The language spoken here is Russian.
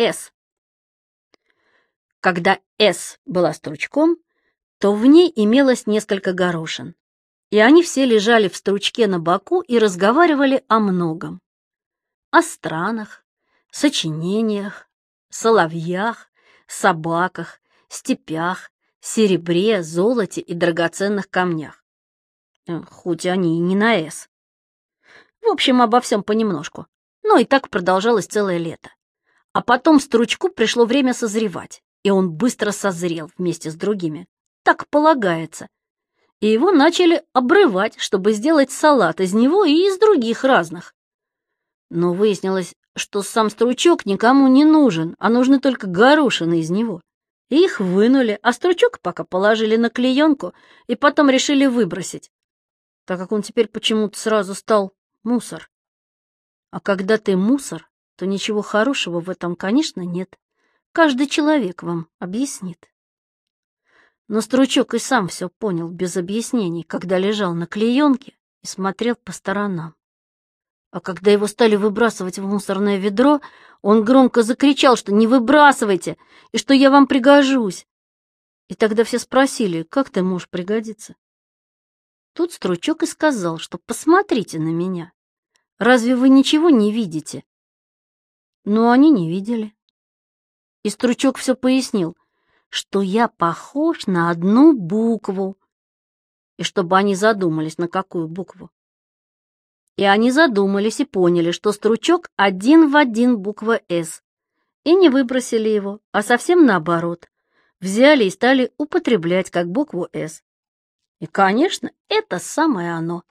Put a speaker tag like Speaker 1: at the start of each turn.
Speaker 1: «С». Когда «С» была стручком, то в ней имелось несколько горошин, и они все лежали в стручке на боку и разговаривали о многом. О странах, сочинениях, соловьях, собаках, степях, серебре, золоте и драгоценных камнях. Э, хоть они и не на «С». В общем, обо всем понемножку. Но и так продолжалось целое лето. А потом стручку пришло время созревать, и он быстро созрел вместе с другими. Так полагается. И его начали обрывать, чтобы сделать салат из него и из других разных. Но выяснилось, что сам стручок никому не нужен, а нужны только горошины из него. И их вынули, а стручок пока положили на клеенку и потом решили выбросить, так как он теперь почему-то сразу стал мусор. А когда ты мусор, то ничего хорошего в этом, конечно, нет. Каждый человек вам объяснит. Но Стручок и сам все понял без объяснений, когда лежал на клеенке и смотрел по сторонам. А когда его стали выбрасывать в мусорное ведро, он громко закричал, что не выбрасывайте, и что я вам пригожусь. И тогда все спросили, как ты можешь пригодиться? Тут Стручок и сказал, что посмотрите на меня. Разве вы ничего не видите? Но они не видели. И Стручок все пояснил, что я похож на одну букву. И чтобы они задумались, на какую букву. И они задумались и поняли, что стручок один в один буква «С». И не выбросили его, а совсем наоборот. Взяли и стали употреблять как букву «С». И, конечно, это самое оно.